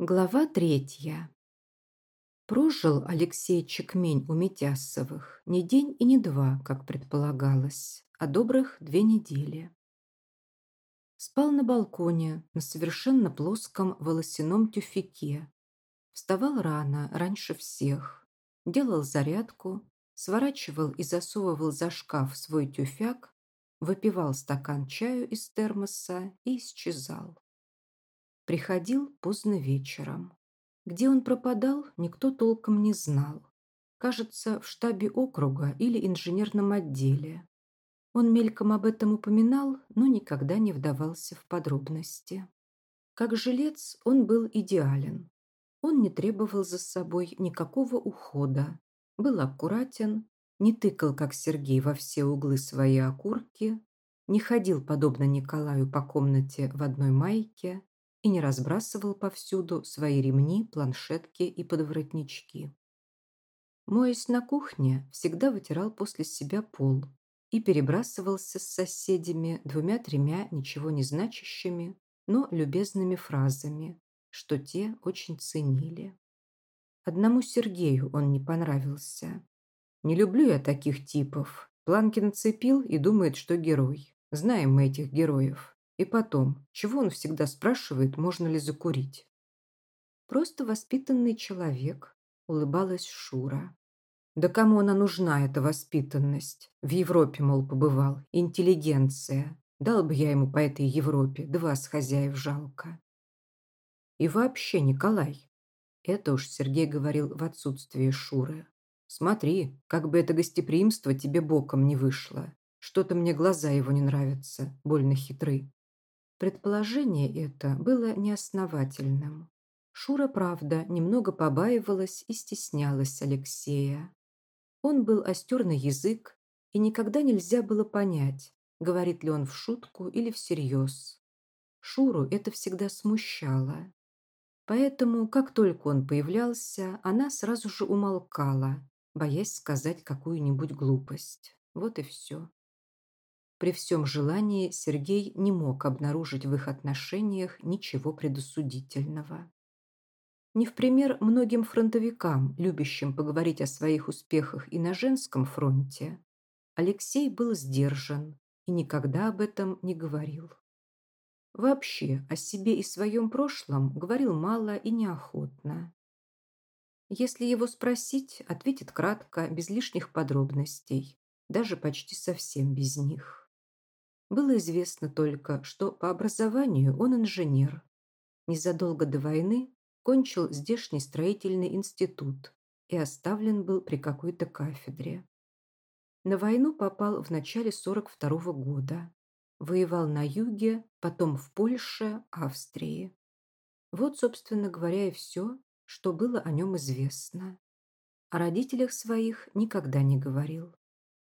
Глава третья. Прожил Алексей Чекмень у Митясовых не день и не два, как предполагалось, а добрых две недели. Спал на балконе на совершенно плоском волосяном тюфяке. Вставал рано, раньше всех. Делал зарядку, сворачивал и засовывал за шкаф свой тюфяк, выпивал стакан чаю из термоса и исчезал. Приходил поздно вечером. Где он пропадал, никто толком не знал. Кажется, в штабе округа или инженерном отделе. Он мельком об этом упоминал, но никогда не вдавался в подробности. Как жилец он был идеален. Он не требовал за собой никакого ухода, был аккуратен, не тыкал, как Сергей, во все углы свои окурки, не ходил, подобно Николаю, по комнате в одной майке, и не разбрасывал повсюду свои ремни, планшетки и подворотнички. Моясь на кухне, всегда вытирал после себя пол и перебрасывался с соседями двумя-тремя ничего не значащими, но любезными фразами, что те очень ценили. Одному Сергею он не понравился. Не люблю я таких типов. Планки нацепил и думает, что герой. Знаем мы этих героев. И потом, чего он всегда спрашивает, можно ли закурить? Просто воспитанный человек, улыбалась Шура. Да кому она нужна, эта воспитанность? В Европе, мол, побывал. Интеллигенция. Дал бы я ему по этой Европе, два с хозяев жалко. И вообще, Николай, это уж Сергей говорил в отсутствие Шуры. Смотри, как бы это гостеприимство тебе боком не вышло. Что-то мне глаза его не нравятся, больно хитры. Предположение это было неосновательным. Шура, правда, немного побаивалась и стеснялась Алексея. Он был остер на язык, и никогда нельзя было понять, говорит ли он в шутку или всерьез. Шуру это всегда смущало. Поэтому, как только он появлялся, она сразу же умолкала, боясь сказать какую-нибудь глупость. Вот и все. При всем желании Сергей не мог обнаружить в их отношениях ничего предосудительного. Не в пример многим фронтовикам, любящим поговорить о своих успехах и на женском фронте, Алексей был сдержан и никогда об этом не говорил. Вообще о себе и своем прошлом говорил мало и неохотно. Если его спросить, ответит кратко, без лишних подробностей, даже почти совсем без них. Было известно только, что по образованию он инженер. Незадолго до войны кончил здешний строительный институт и оставлен был при какой-то кафедре. На войну попал в начале 42 -го года. Воевал на юге, потом в Польше, Австрии. Вот, собственно говоря, и все, что было о нем известно. О родителях своих никогда не говорил.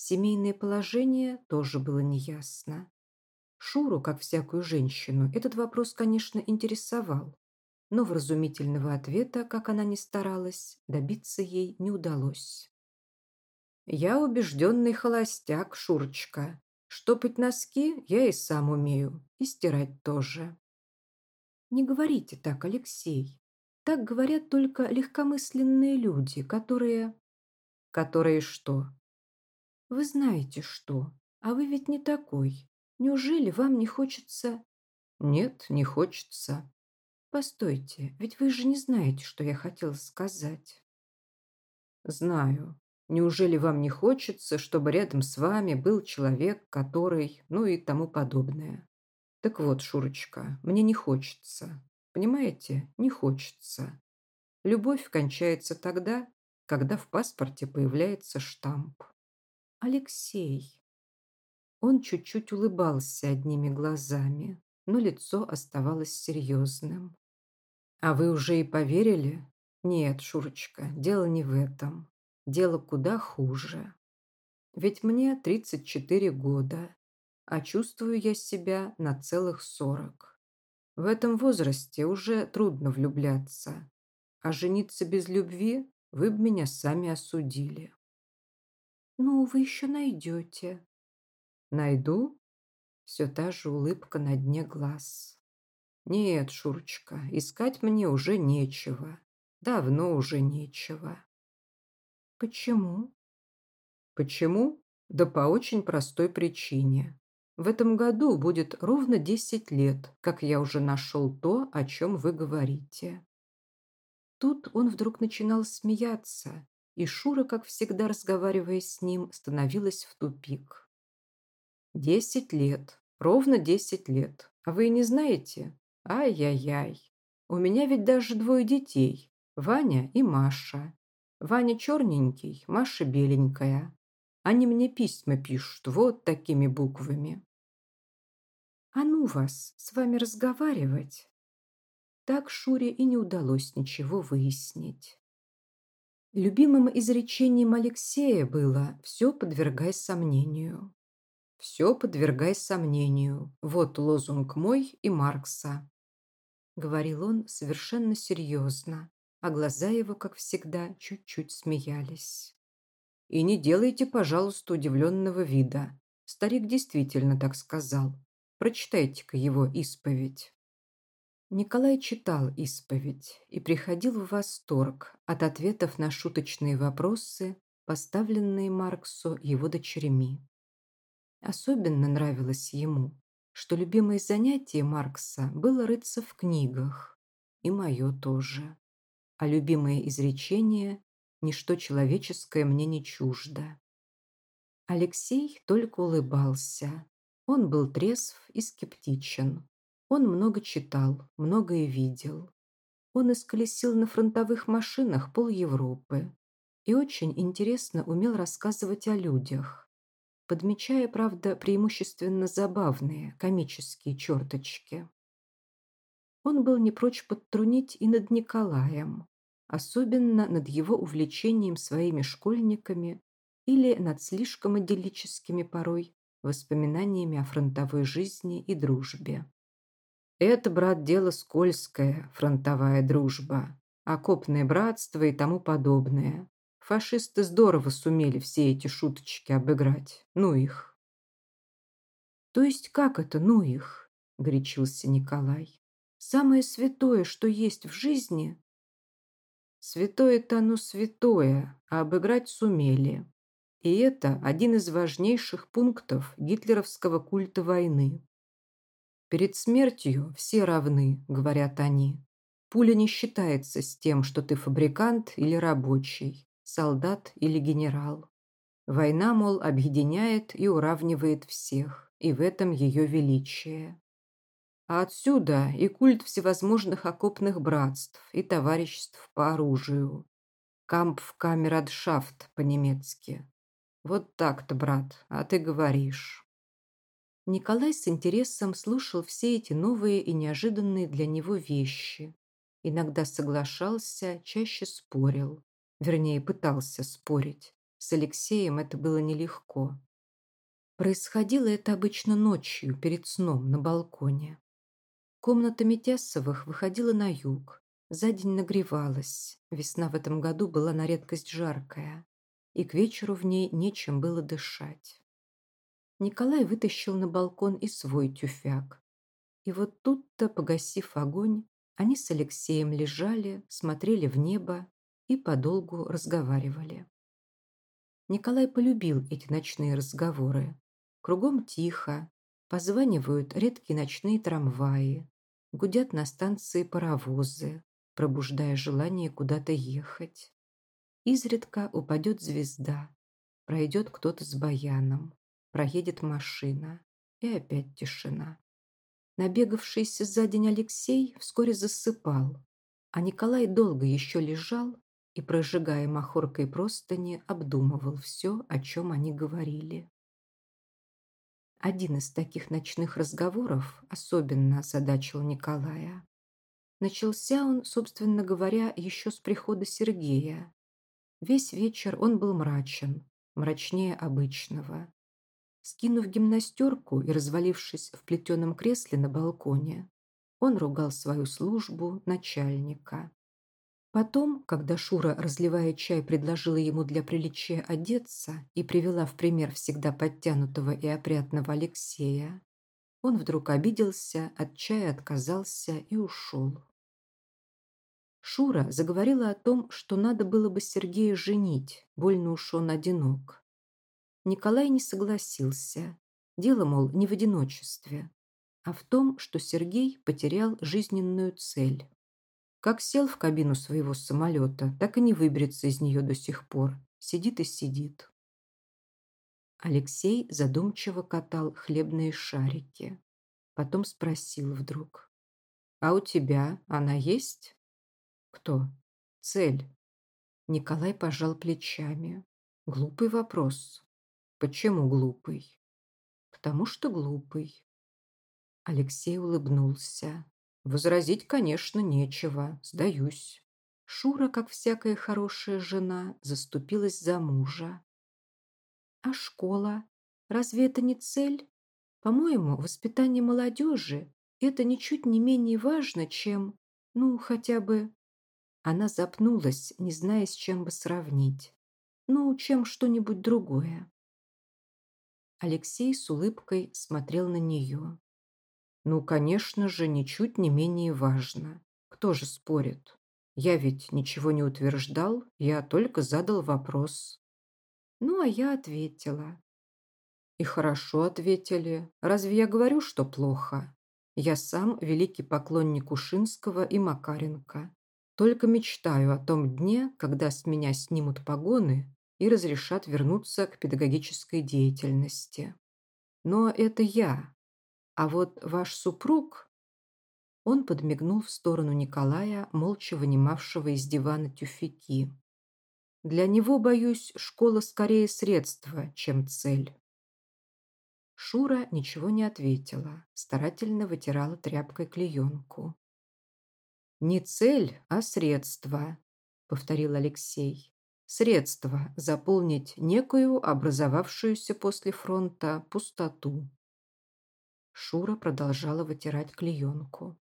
Семейное положение тоже было неясно. Шуру, как всякую женщину, этот вопрос, конечно, интересовал, но вразумительного ответа, как она ни старалась, добиться ей не удалось. «Я убежденный холостяк, Шурочка. Штопать носки я и сам умею, и стирать тоже». «Не говорите так, Алексей. Так говорят только легкомысленные люди, которые...» «Которые что?» Вы знаете что, а вы ведь не такой. Неужели вам не хочется... Нет, не хочется. Постойте, ведь вы же не знаете, что я хотела сказать. Знаю. Неужели вам не хочется, чтобы рядом с вами был человек, который... Ну и тому подобное. Так вот, Шурочка, мне не хочется. Понимаете, не хочется. Любовь кончается тогда, когда в паспорте появляется штамп. Алексей. Он чуть-чуть улыбался одними глазами, но лицо оставалось серьезным. «А вы уже и поверили?» «Нет, Шурочка, дело не в этом. Дело куда хуже. Ведь мне 34 года, а чувствую я себя на целых 40. В этом возрасте уже трудно влюбляться, а жениться без любви вы бы меня сами осудили. «Ну, вы еще найдете». «Найду?» Все та же улыбка на дне глаз. Нет, Шурочка, искать мне уже нечего. Давно уже нечего. Почему? Почему? Да по очень простой причине. В этом году будет ровно 10 лет, как я уже нашел то, о чем вы говорите. Тут он вдруг начинал смеяться, и Шура, как всегда разговаривая с ним, становилась в тупик. «Десять лет. Ровно десять лет. А вы и не знаете? Ай-яй-яй. У меня ведь даже двое детей. Ваня и Маша. Ваня черненький, Маша беленькая. Они мне письма пишут вот такими буквами. «А ну вас, с вами разговаривать!» Так Шуре и не удалось ничего выяснить. Любимым изречением Алексея было «все подвергай сомнению». «Все подвергай сомнению. Вот лозунг мой и Маркса», — говорил он совершенно серьезно, а глаза его, как всегда, чуть-чуть смеялись. «И не делайте, пожалуйста, удивленного вида. Старик действительно так сказал. Прочитайте-ка его исповедь». Николай читал исповедь и приходил в восторг от ответов на шуточные вопросы, поставленные Марксу его дочерьми. Особенно нравилось ему, что любимое занятие Маркса было рыться в книгах, и мое тоже. А любимое изречение «Ничто человеческое мне не чуждо». Алексей только улыбался, он был трезв и скептичен. Он много читал, многое видел. Он исколесил на фронтовых машинах пол Европы и очень интересно умел рассказывать о людях, подмечая, правда, преимущественно забавные, комические черточки. Он был не прочь подтрунить и над Николаем, особенно над его увлечением своими школьниками или над слишком идиллическими порой воспоминаниями о фронтовой жизни и дружбе. Это, брат, дело скользкое, фронтовая дружба, окопное братство и тому подобное. Фашисты здорово сумели все эти шуточки обыграть. Ну их. То есть как это «ну их»? Горячился Николай. Самое святое, что есть в жизни? Святое-то оно святое, а обыграть сумели. И это один из важнейших пунктов гитлеровского культа войны. Перед смертью все равны, говорят они. Пуля не считается с тем, что ты фабрикант или рабочий, солдат или генерал. Война, мол, объединяет и уравнивает всех, и в этом ее величие. А отсюда и культ всевозможных окопных братств и товариществ по оружию. Кампфкамерадшафт по-немецки. Вот так-то, брат, а ты говоришь. Николай с интересом слушал все эти новые и неожиданные для него вещи. Иногда соглашался, чаще спорил. Вернее, пытался спорить. С Алексеем это было нелегко. Происходило это обычно ночью, перед сном, на балконе. Комната Митясовых выходила на юг. За день нагревалась. Весна в этом году была на редкость жаркая и к вечеру в ней нечем было дышать. Николай вытащил на балкон и свой тюфяк. И вот тут-то, погасив огонь, они с Алексеем лежали, смотрели в небо и подолгу разговаривали. Николай полюбил эти ночные разговоры. Кругом тихо, позванивают редкие ночные трамваи, гудят на станции паровозы, пробуждая желание куда-то ехать. Изредка упадет звезда, пройдет кто-то с баяном, проедет машина, и опять тишина. Набегавшийся за день Алексей вскоре засыпал, а Николай долго еще лежал и, прожигая махоркой простыни, обдумывал все, о чем они говорили. Один из таких ночных разговоров особенно озадачил Николая. Начался он, собственно говоря, еще с прихода Сергея, Весь вечер он был мрачен, мрачнее обычного. Скинув гимнастерку и развалившись в плетеном кресле на балконе, он ругал свою службу начальника. Потом, когда Шура, разливая чай, предложила ему для приличия одеться и привела в пример всегда подтянутого и опрятного Алексея, Он вдруг обиделся, от чая отказался и ушел. Шура заговорила о том, что надо было бы Сергея женить, больно уж он одинок. Николай не согласился. Дело, мол, не в одиночестве, а в том, что Сергей потерял жизненную цель. Как сел в кабину своего самолета, так и не выберется из нее до сих пор. Сидит и сидит. Алексей задумчиво катал хлебные шарики. Потом спросил вдруг. «А у тебя она есть?» «Кто?» «Цель». Николай пожал плечами. «Глупый вопрос». «Почему глупый?» «Потому что глупый». Алексей улыбнулся. Возразить, конечно, нечего, сдаюсь. Шура, как всякая хорошая жена, заступилась за мужа. А школа? Разве это не цель? По-моему, воспитание молодежи – это ничуть не менее важно, чем, ну, хотя бы... Она запнулась, не зная, с чем бы сравнить. Ну, чем что-нибудь другое. Алексей с улыбкой смотрел на нее. Ну, конечно же, ничуть не менее важно. Кто же спорит? Я ведь ничего не утверждал, я только задал вопрос. Ну, а я ответила. И хорошо ответили. Разве я говорю, что плохо? Я сам великий поклонник Ушинского и Макаренко. Только мечтаю о том дне, когда с меня снимут погоны и разрешат вернуться к педагогической деятельности. Но это я, а вот ваш супруг...» Он подмигнул в сторону Николая, молча вынимавшего из дивана тюфяки. «Для него, боюсь, школа скорее средство, чем цель». Шура ничего не ответила, старательно вытирала тряпкой клеенку. «Не цель, а средство», — повторил Алексей. «Средство заполнить некую образовавшуюся после фронта пустоту». Шура продолжала вытирать клеенку.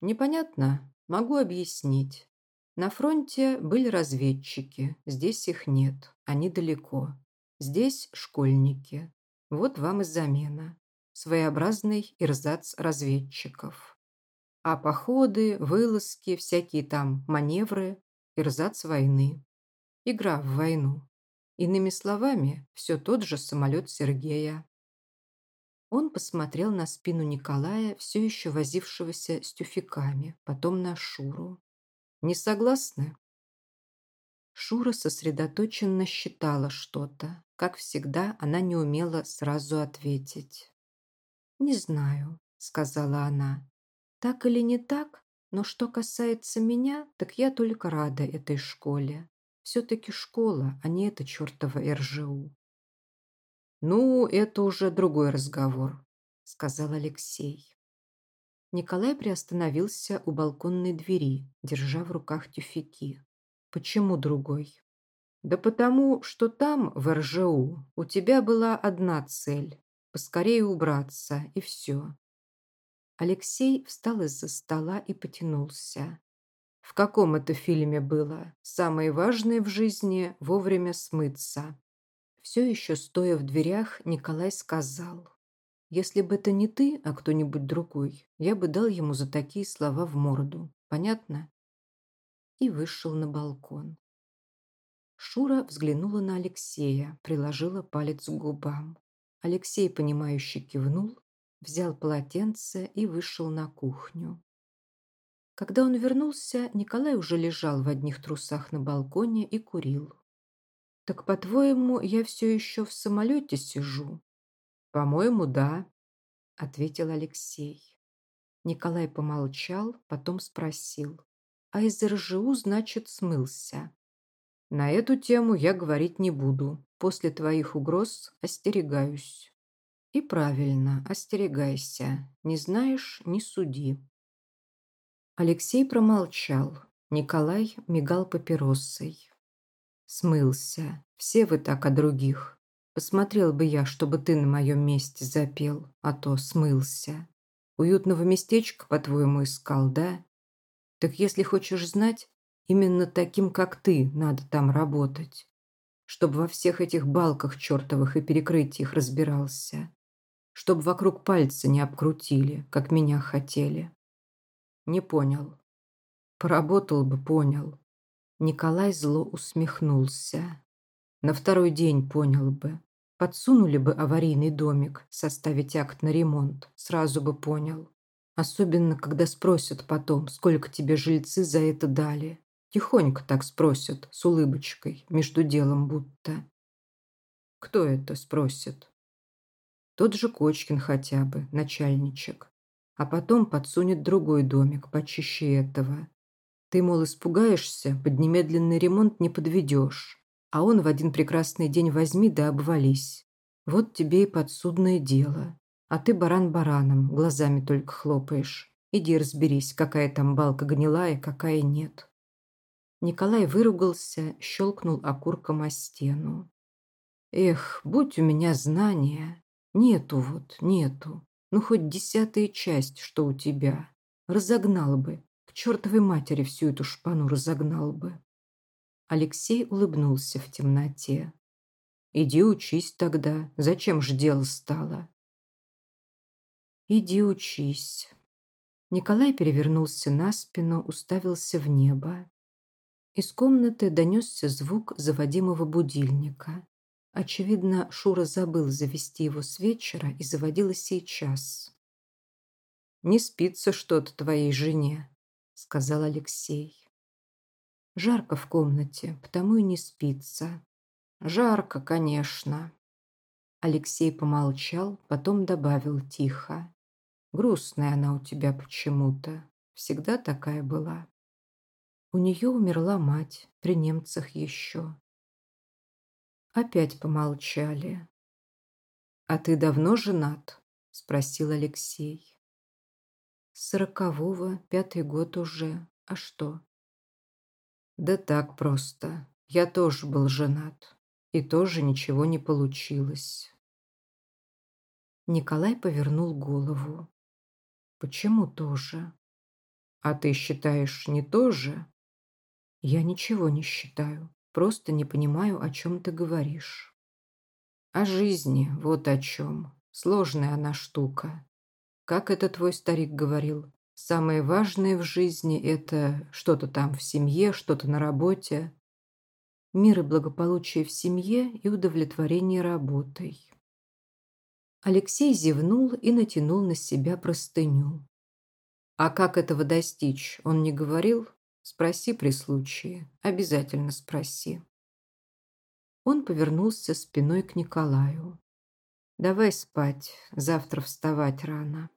«Непонятно? Могу объяснить. На фронте были разведчики, здесь их нет, они далеко. Здесь школьники. Вот вам и замена. Своеобразный ирзац разведчиков. А походы, вылазки, всякие там маневры – ирзац войны. Игра в войну. Иными словами, все тот же самолет Сергея, он посмотрел на спину Николая, все еще возившегося с тюфяками, потом на Шуру. «Не согласны?» Шура сосредоточенно считала что-то. Как всегда, она не умела сразу ответить. «Не знаю», — сказала она. «Так или не так, но что касается меня, так я только рада этой школе. Все-таки школа, а не это чертова РЖУ. «Ну, это уже другой разговор», — сказал Алексей. Николай приостановился у балконной двери, держа в руках тюфяки. «Почему другой?» «Да потому, что там, в РЖУ, у тебя была одна цель – поскорее убраться, и все». Алексей встал из-за стола и потянулся. В каком это фильме было? Самое важное в жизни – вовремя смыться. Все еще стоя в дверях, Николай сказал, «Если бы это не ты, а кто-нибудь другой, я бы дал ему за такие слова в морду. Понятно?» И вышел на балкон. Шура взглянула на Алексея, приложила палец к губам. Алексей, понимающе кивнул, взял полотенце и вышел на кухню. Когда он вернулся, Николай уже лежал в одних трусах на балконе и курил. «Так, по-твоему, я все еще в самолете сижу?» «По-моему, да», — ответил Алексей. Николай помолчал, потом спросил. «А из РЖУ, значит, смылся?» «На эту тему я говорить не буду. После твоих угроз остерегаюсь». «И правильно, остерегайся. Не знаешь – не суди». Алексей промолчал. Николай мигал папиросой. Смылся. Все вы так о других. Посмотрел бы я, чтобы ты на моем месте запел, а то смылся. Уютного местечка, по-твоему, искал, да? Так если хочешь знать, именно таким, как ты, надо там работать. Чтобы во всех этих балках чертовых и перекрытиях разбирался. Чтоб вокруг пальца не обкрутили, как меня хотели. Не понял. Поработал бы, понял. Николай зло усмехнулся. На второй день понял бы. Подсунули бы аварийный домик, составить акт на ремонт, сразу бы понял. Особенно, когда спросят потом, сколько тебе жильцы за это дали. Тихонько так спросят, с улыбочкой, между делом будто. Кто это спросит? Тот же Кочкин хотя бы, начальничек. А потом подсунет другой домик, почище этого. Ты, мол, испугаешься, под немедленный ремонт не подведешь. А он в один прекрасный день возьми да обвались. Вот тебе и подсудное дело. А ты баран бараном, глазами только хлопаешь. Иди разберись, какая там балка гнилая, какая нет. Николай выругался, щелкнул окурком о стену. Эх, будь у меня знания. Нету вот, нету. Ну, хоть десятая часть, что у тебя. Разогнал бы. К чертовой матери всю эту шпану разогнал бы. Алексей улыбнулся в темноте. «Иди учись тогда. Зачем ж дело стало?» «Иди учись». Николай перевернулся на спину, уставился в небо. Из комнаты донесся звук заводимого будильника. Очевидно, Шура забыл завести его с вечера и заводила сейчас. «Не спится что-то твоей жене», — сказал Алексей. Жарко в комнате, потому и не спится. Жарко, конечно. Алексей помолчал, потом добавил тихо. Грустная она у тебя почему-то. Всегда такая была. У нее умерла мать, при немцах еще. Опять помолчали. «А ты давно женат?» – спросил Алексей. «С сорокового, пятый год уже. А что?» Да так просто. Я тоже был женат. И тоже ничего не получилось. Николай повернул голову. Почему тоже? А ты считаешь не тоже? Я ничего не считаю. Просто не понимаю, о чем ты говоришь. О жизни, вот о чем. Сложная она штука. Как это твой старик говорил? Самое важное в жизни – это что-то там в семье, что-то на работе. Мир и благополучие в семье и удовлетворение работой. Алексей зевнул и натянул на себя простыню. А как этого достичь, он не говорил? Спроси при случае. Обязательно спроси. Он повернулся спиной к Николаю. «Давай спать, завтра вставать рано».